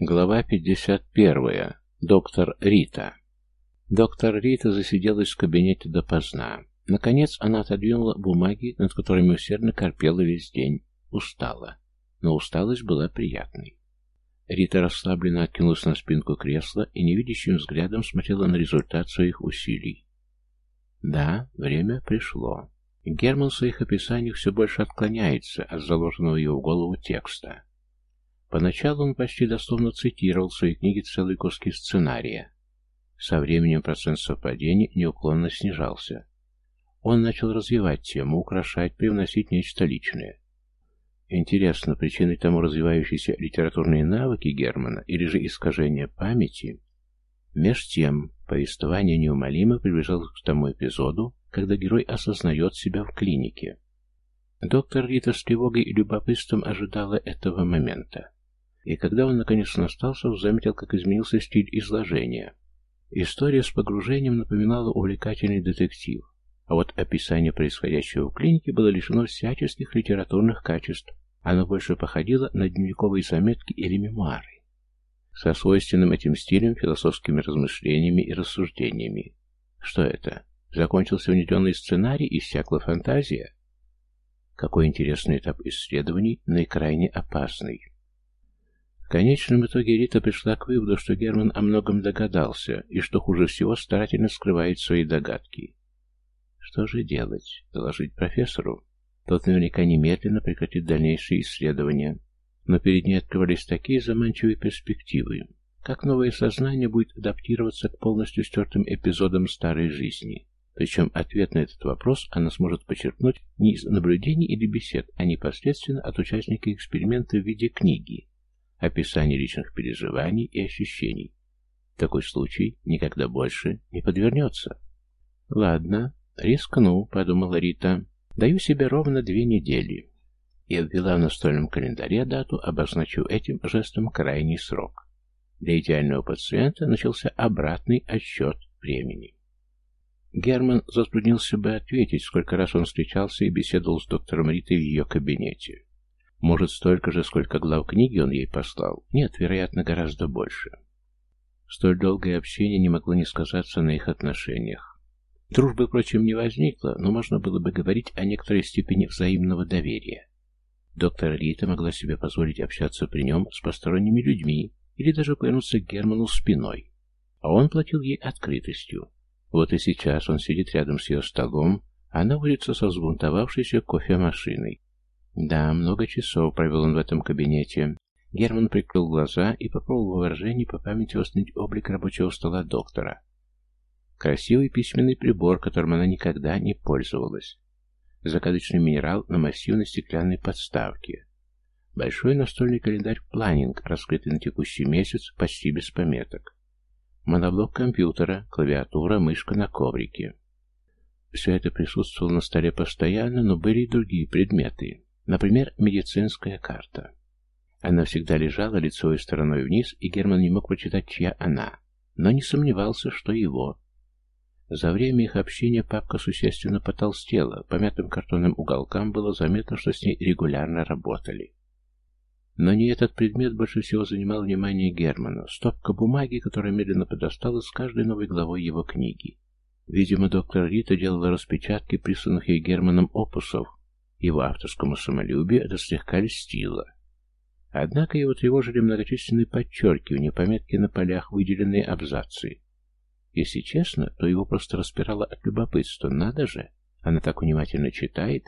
Глава 51. Доктор Рита. Доктор Рита засиделась в кабинете допоздна. Наконец она отодвинула бумаги, над которыми усердно корпела весь день. Устала. Но усталость была приятной. Рита расслабленно откинулась на спинку кресла и невидящим взглядом смотрела на результат своих усилий. Да, время пришло. Герман в своих описаниях все больше отклоняется от заложенного его в голову текста. Поначалу он почти дословно цитировал в своей книге целые куски сценария. Со временем процент совпадений неуклонно снижался. Он начал развивать тему, украшать, привносить нечто личное. Интересно, причиной тому развивающиеся литературные навыки Германа или же искажение памяти? Меж тем, повествование неумолимо приближалось к тому эпизоду, когда герой осознает себя в клинике. Доктор Рита с тревогой и любопытством ожидала этого момента. И когда он наконец настал, заметил, как изменился стиль изложения. История с погружением напоминала увлекательный детектив, а вот описание происходящего в клинике было лишено всяческих литературных качеств. Оно больше походило на дневниковые заметки или мемуары. Со свойственным этим стилем, философскими размышлениями и рассуждениями. Что это? Закончился внедренный сценарий и иссякла фантазия? Какой интересный этап исследований, но и крайне опасный. Конечном итоге Рита пришла к выводу, что Герман о многом догадался, и, что хуже всего, старательно скрывает свои догадки. Что же делать? Доложить профессору? Тот наверняка немедленно прекратит дальнейшие исследования. Но перед ней открывались такие заманчивые перспективы. Как новое сознание будет адаптироваться к полностью стертым эпизодам старой жизни. Причем ответ на этот вопрос она сможет почерпнуть не из наблюдений или бесед, а непосредственно от участника эксперимента в виде книги, описание личных переживаний и ощущений. Такой случай никогда больше не подвернется. «Ладно, рискну», — подумала Рита. «Даю себе ровно две недели». И обвела в настольном календаре дату, обозначив этим жестом крайний срок. Для идеального пациента начался обратный отсчет времени. Герман затруднился бы ответить, сколько раз он встречался и беседовал с доктором Ритой в ее кабинете. Может, столько же, сколько глав книги он ей послал? Нет, вероятно, гораздо больше. Столь долгое общение не могло не сказаться на их отношениях. Дружбы, впрочем, не возникло, но можно было бы говорить о некоторой степени взаимного доверия. Доктор Рита могла себе позволить общаться при нем с посторонними людьми или даже повернуться к Герману спиной. А он платил ей открытостью. Вот и сейчас он сидит рядом с ее столом, а она возится со взбунтовавшейся кофемашиной. Да, много часов провел он в этом кабинете. Герман прикрыл глаза и попробовал выражение по памяти восстановить облик рабочего стола доктора. Красивый письменный прибор, которым она никогда не пользовалась. Закадочный минерал на массивной стеклянной подставке. Большой настольный календарь планинг, раскрытый на текущий месяц, почти без пометок. Моноблок компьютера, клавиатура, мышка на коврике. Все это присутствовало на столе постоянно, но были и другие предметы. Например, медицинская карта. Она всегда лежала лицевой стороной вниз, и Герман не мог прочитать, чья она, но не сомневался, что его. За время их общения папка существенно потолстела, по мятым картонным уголкам было заметно, что с ней регулярно работали. Но не этот предмет больше всего занимал внимание Германа. Стопка бумаги, которая медленно подрастала с каждой новой главой его книги. Видимо, доктор Рита делала распечатки присланных ей Германом опусов, его авторскому самолюбию это слегка льстило. Однако его тревожили многочисленные подчеркивания, пометки на полях, выделенные абзацы. Если честно, то его просто распирало от любопытства. Надо же, она так внимательно читает.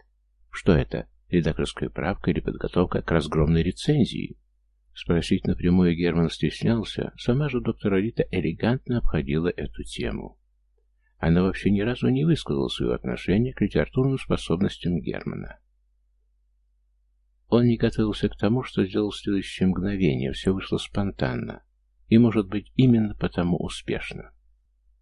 Что это, редакторская правка или подготовка к разгромной рецензии? Спросить напрямую Герман стеснялся, сама же доктора Рита элегантно обходила эту тему. Она вообще ни разу не высказала свое отношение к литературным способностям Германа. Он не готовился к тому, что сделал в следующее мгновение, все вышло спонтанно. И, может быть, именно потому успешно.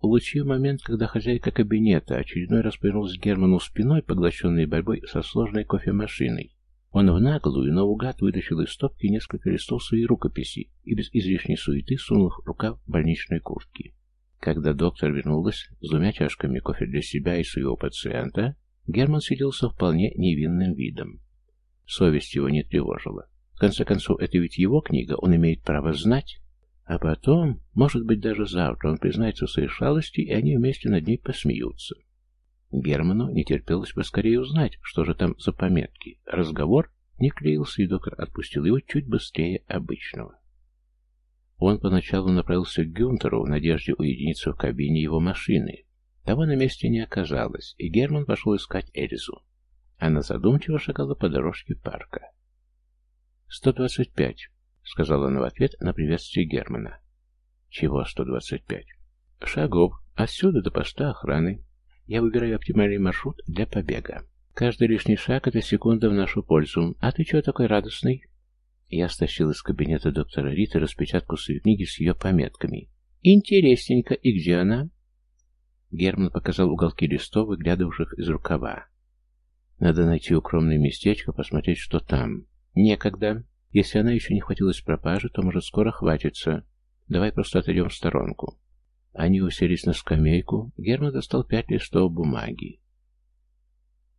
Улучив момент, когда хозяйка кабинета очередной раз повернулась к Герману спиной, поглощенной борьбой со сложной кофемашиной, он в наглую, наугад вытащил из стопки несколько листов своей рукописи и без излишней суеты сунул в рукав больничной куртки. Когда доктор вернулась с двумя чашками кофе для себя и своего пациента, Герман сидел со вполне невинным видом. Совесть его не тревожила. В конце концов, это ведь его книга, он имеет право знать. А потом, может быть, даже завтра он признается в своей шалости, и они вместе над ней посмеются. Герману не терпелось поскорее узнать, что же там за пометки. Разговор не клеился, и доктор отпустил его чуть быстрее обычного. Он поначалу направился к Гюнтеру в надежде уединиться в кабине его машины. Того на месте не оказалось, и Герман пошел искать Эльзу. Она задумчиво шагала по дорожке парка. «Сто двадцать пять», — сказала она в ответ на приветствие Германа. «Чего сто двадцать пять?» «Шагов. Отсюда до поста охраны. Я выбираю оптимальный маршрут для побега. Каждый лишний шаг — это секунда в нашу пользу. А ты чего такой радостный?» Я стащил из кабинета доктора Рита распечатку своей книги с ее пометками. «Интересненько. И где она?» Герман показал уголки листов, выглядывавших из рукава. «Надо найти укромное местечко, посмотреть, что там. Некогда. Если она еще не хватилась пропажи, то, может, скоро хватится. Давай просто отойдем в сторонку». Они уселись на скамейку. Герман достал пять листов бумаги.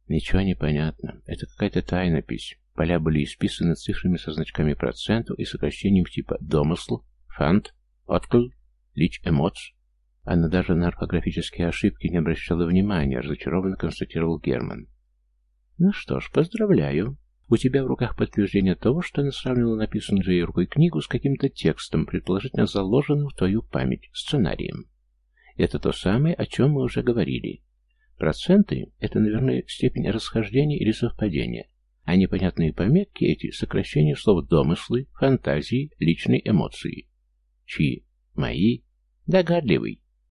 Ничего не понятно. Это какая-то тайнопись. Поля были исписаны цифрами со значками процентов и сокращением типа «домысл», «фант», «откл», «лич эмоц». Она даже на орфографические ошибки не обращала внимания, разочарованно констатировал Герман. «Ну что ж, поздравляю. У тебя в руках подтверждение того, что она сравнила написанную твоей рукой книгу с каким-то текстом, предположительно заложенным в твою память, сценарием. Это то самое, о чем мы уже говорили. Проценты — это, наверное, степень расхождения или совпадения, а непонятные пометки — эти сокращения слов «домыслы», «фантазии», «личные эмоции». Чьи? Мои? Догадливый.